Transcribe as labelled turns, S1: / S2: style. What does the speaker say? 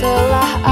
S1: telah